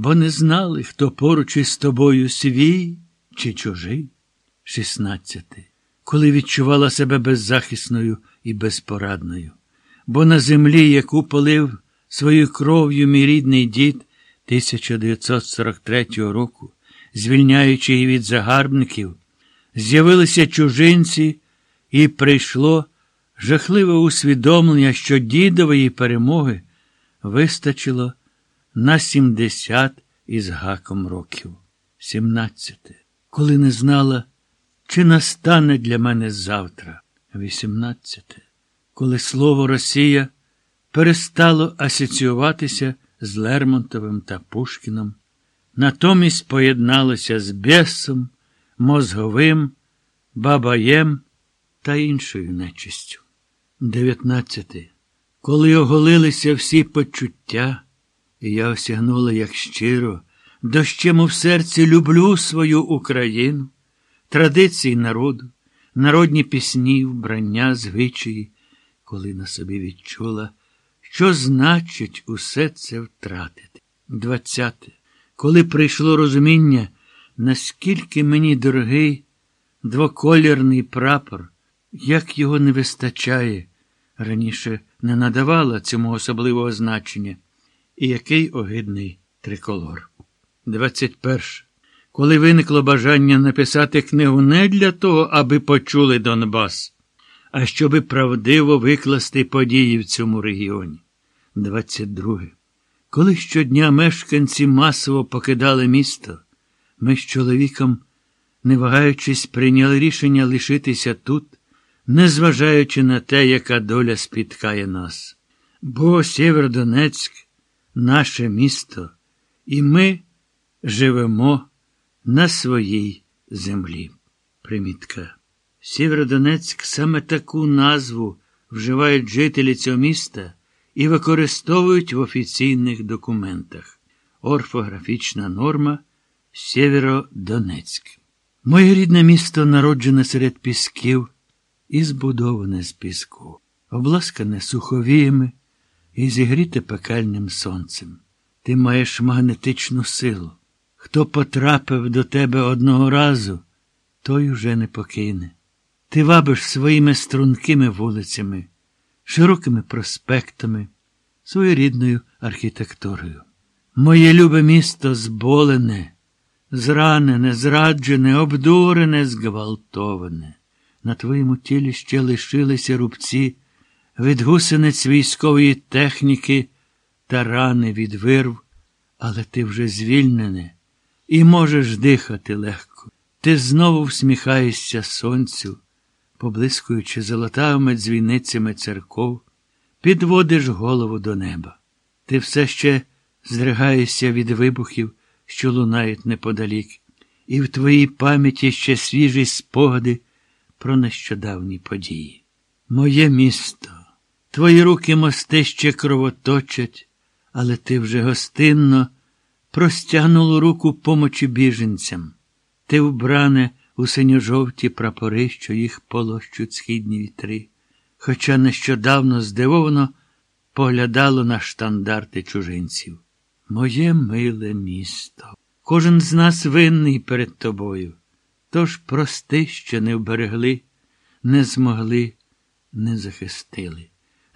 бо не знали, хто поруч із тобою свій чи чужий. 16. Коли відчувала себе беззахисною і безпорадною, бо на землі, яку полив свою кров'ю мій рідний дід 1943 року, звільняючи її від загарбників, з'явилися чужинці, і прийшло жахливе усвідомлення, що дідової перемоги вистачило на 70 із гаком років. 17. Коли не знала, чи настане для мене завтра. 18. Коли слово Росія перестало асоціюватися з Лермонтовим та Пушкіном, натомість поєдналося з Бєсом, Мозговим, Бабаєм та іншою нечистю. 19. Коли оголилися всі почуття, і я осягнула, як щиро, дощем в серці люблю свою Україну, традиції народу, народні пісні, вбрання, звичаї, коли на собі відчула, що значить усе це втратити. 20. Коли прийшло розуміння, наскільки мені дорогий двоколірний прапор, як його не вистачає, раніше не надавала цьому особливого значення, і який огидний триколор. 21. Коли виникло бажання написати книгу не для того, аби почули Донбас, а щоби правдиво викласти події в цьому регіоні. 22. Коли щодня мешканці масово покидали місто, ми з чоловіком, не вагаючись, прийняли рішення лишитися тут, незважаючи на те, яка доля спіткає нас. Бо Сєвєродонецьк – наше місто, і ми живемо на своїй землі. Примітка. Сєвєродонецьк саме таку назву вживають жителі цього міста і використовують в офіційних документах. Орфографічна норма Сєвєродонецьк. Моє рідне місто народжене серед пісків і збудоване з піску, обласкане суховіями і зігріте пекельним сонцем. Ти маєш магнетичну силу. Хто потрапив до тебе одного разу, той уже не покине. Ти вабиш своїми стрункими вулицями, широкими проспектами, своєрідною архітектурою. Моє любе місто зболене, зранене, зраджене, обдурене, зґвалтоване. На твоєму тілі ще лишилися рубці від гусениць військової техніки та рани від вирв, але ти вже звільнене і можеш дихати легко. Ти знову всміхаєшся сонцю, поблискуючи золотавими дзвіницями церков, підводиш голову до неба. Ти все ще здригаєшся від вибухів, що лунають неподалік, і в твоїй пам'яті ще свіжі спогади про нещодавні події. Моє місто, твої руки мости ще кровоточать, але ти вже гостинно простягнуло руку помочі біженцям. Ти вбране у синьо-жовті прапори, що їх полощуть східні вітри, хоча нещодавно здивовано поглядало на штандарти чужинців. Моє миле місто. Кожен з нас винний перед тобою. Тож прости, що не вберегли, не змогли, не захистили.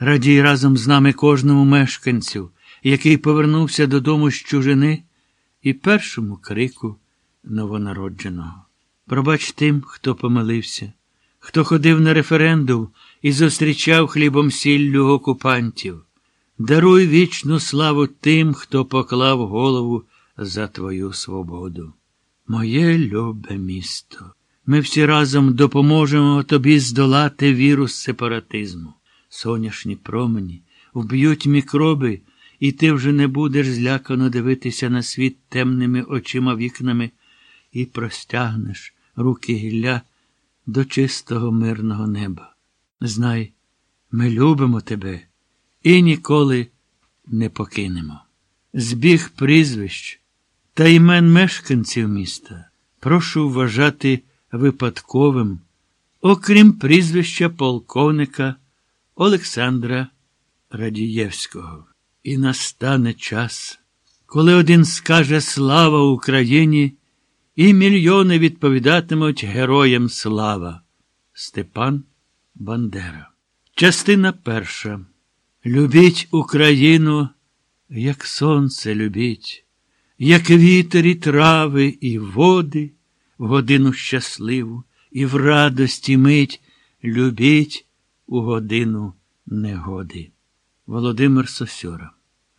Радій разом з нами кожному мешканцю, який повернувся додому з чужини, і першому крику новонародженого. Пробач тим, хто помилився, хто ходив на референдум і зустрічав хлібом сіллю окупантів. Даруй вічну славу тим, хто поклав голову за твою свободу. Моє любе місто, ми всі разом допоможемо тобі здолати вірус сепаратизму. Соняшні промені вб'ють мікроби, і ти вже не будеш злякано дивитися на світ темними очима вікнами і простягнеш руки гілля до чистого мирного неба. Знай, ми любимо тебе і ніколи не покинемо. Збіг прізвищ та імен мешканців міста прошу вважати випадковим, окрім прізвища полковника Олександра Радієвського. І настане час. коли один скаже Слава Україні, і мільйони відповідатимуть Героям слава. Степан Бандера. Частина перша. Любіть Україну, як сонце любіть, як вітер і трави, і води, в годину щасливу, і в радості мить любіть у годину негоди. Володимир Сосьора.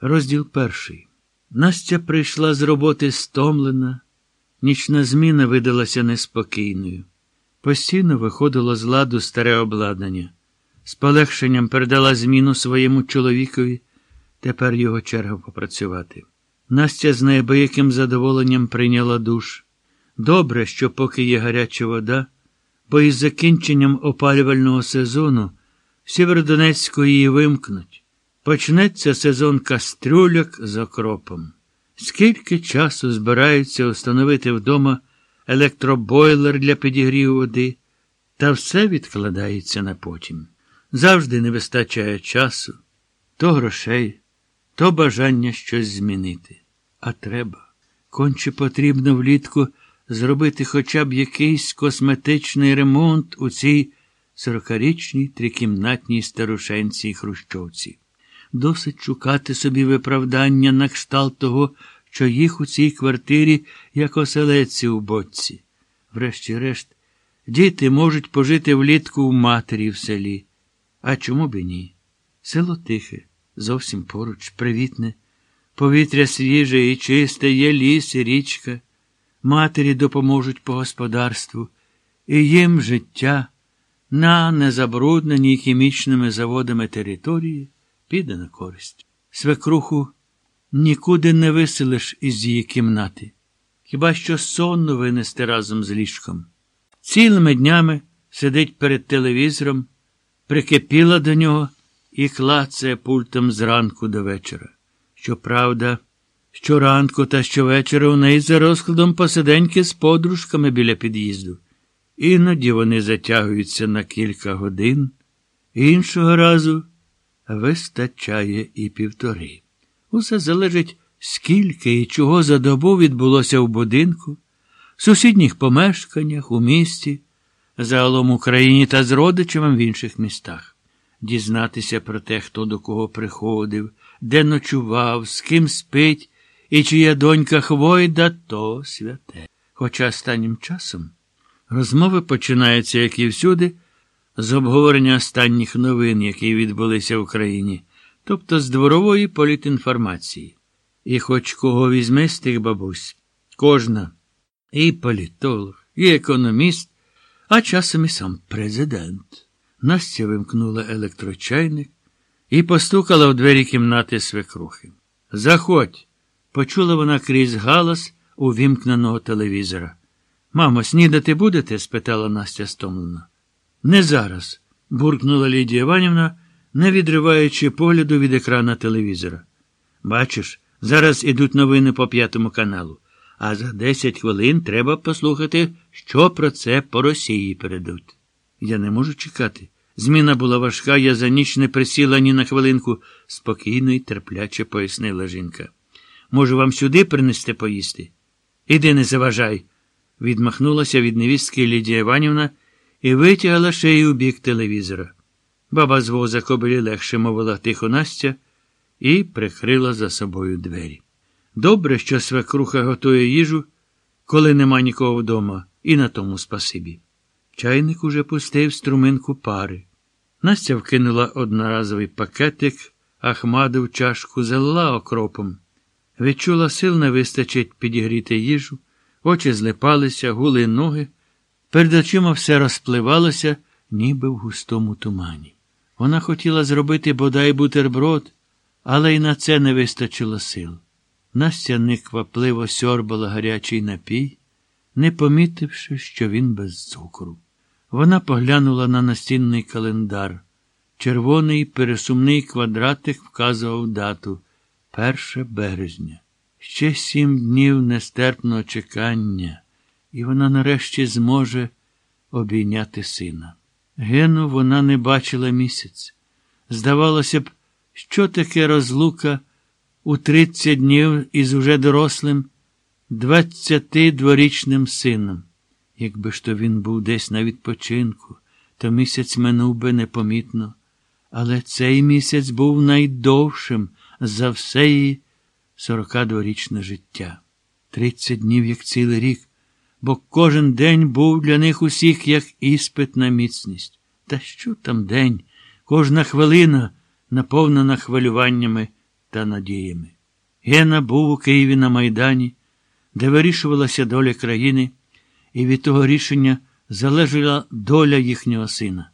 Розділ перший. Настя прийшла з роботи стомлена, нічна зміна видалася неспокійною. Постійно виходило з ладу старе обладнання. З полегшенням передала зміну своєму чоловікові, тепер його черга попрацювати. Настя з неабияким задоволенням прийняла душ. Добре, що поки є гаряча вода, бо із закінченням опалювального сезону її вимкнуть. Почнеться сезон кастрюляк з окропом. Скільки часу збираються установити вдома електробойлер для підігріву води, та все відкладається на потім. Завжди не вистачає часу, то грошей, то бажання щось змінити. А треба. Конче потрібно влітку зробити хоча б якийсь косметичний ремонт у цій сорокарічній трикімнатній старушенці Хрущовці. Досить шукати собі виправдання на кшталт того, що їх у цій квартирі як оселедці у боці. Врешті-решт, діти можуть пожити влітку в матері в селі. А чому б і ні? Село тихе, зовсім поруч, привітне, повітря свіже і чисте, є ліс і річка, матері допоможуть по господарству, і їм життя на незабрудненій хімічними заводами території піде на користь. Свекруху нікуди не виселиш із її кімнати, хіба що сонну винести разом з ліжком. Цілими днями сидить перед телевізором, прикипіла до нього і клацає пультом зранку до вечора. Щоправда, щоранку та щовечора у неї за розкладом посиденьки з подружками біля під'їзду. Іноді вони затягуються на кілька годин, іншого разу вистачає і півтори. Усе залежить, скільки і чого за добу відбулося в будинку, в сусідніх помешканнях, у місті, загалом Україні та з родичами в інших містах. Дізнатися про те, хто до кого приходив, де ночував, з ким спить і чия донька хвойда, то святе. Хоча останнім часом розмови починаються, як і всюди, з обговорення останніх новин, які відбулися в Україні, тобто з дворової політінформації. І хоч кого візьме з тих бабусь, кожна і політолог, і економіст, а часом і сам президент. Настя вимкнула електрочайник і постукала в двері кімнати свекрухи. Заходь, почула вона крізь галас увімкненого телевізора. Мамо, снідати будете? спитала Настя стомлено. Не зараз, буркнула Лідія Іванівна, не відриваючи погляду від екрана телевізора. Бачиш, зараз ідуть новини по п'ятому каналу, а за десять хвилин треба послухати, що про це по Росії передуть. Я не можу чекати. Зміна була важка, я за ніч не присіла ні на хвилинку, спокійно і терпляче пояснила жінка. Можу вам сюди принести поїсти? Іди не заважай, відмахнулася від невістки Лідія Іванівна і витягла шею у бік телевізора. Баба з воза кобилі легше мовила тихо Настя і прикрила за собою двері. Добре, що свекруха готує їжу, коли нема нікого вдома, і на тому спасибі. Чайник уже пустив струминку пари. Настя вкинула одноразовий пакетик, Ахмаду в чашку залила окропом. Відчула сил не вистачить підігріти їжу, очі злипалися, гули ноги. Перед очима все розпливалося, ніби в густому тумані. Вона хотіла зробити бодай бутерброд, але й на це не вистачило сил. Настя неквапливо сьорбала гарячий напій, не помітивши, що він без цукру. Вона поглянула на настінний календар. Червоний пересумний квадратик вказував дату 1 березня. Ще сім днів нестерпного чекання, і вона нарешті зможе обійняти сина. Гену вона не бачила місяць. Здавалося б, що таке розлука у 30 днів із уже дорослим, двадцятидворічним сином. Якби ж то він був десь на відпочинку, то місяць минув би непомітно. Але цей місяць був найдовшим за все її сорокадворічне життя. Тридцять днів, як цілий рік, бо кожен день був для них усіх як іспит на міцність. Та що там день, кожна хвилина наповнена хвилюваннями та надіями. Гена був у Києві на Майдані, де вирішувалася доля країни, і від того рішення залежала доля їхнього сина.